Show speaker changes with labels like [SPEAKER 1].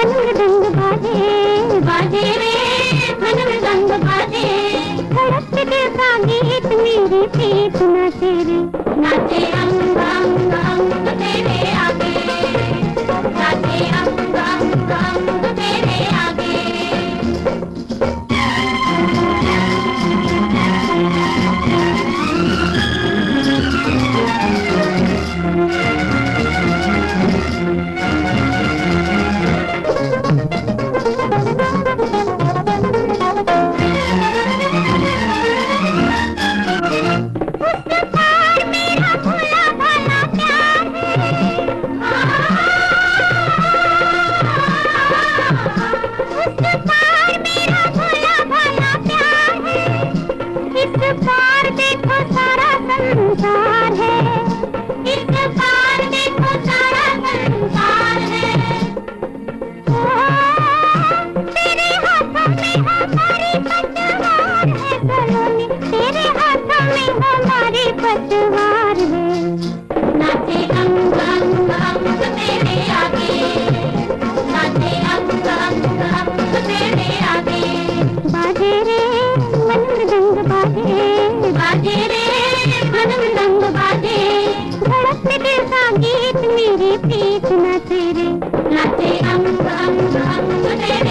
[SPEAKER 1] मनुरदंग बाजे। बाजे रे मनुरदंग बाजे। धड़कते के संगीत मेरी पीत नाचे रे। नाचे अंग अंग अंग तेरे बाजे बाजे रे मनमदंग बाजे। धड़कने के संगीत मेरी पीठ न रे नचे अंग अंग अंग तेरे।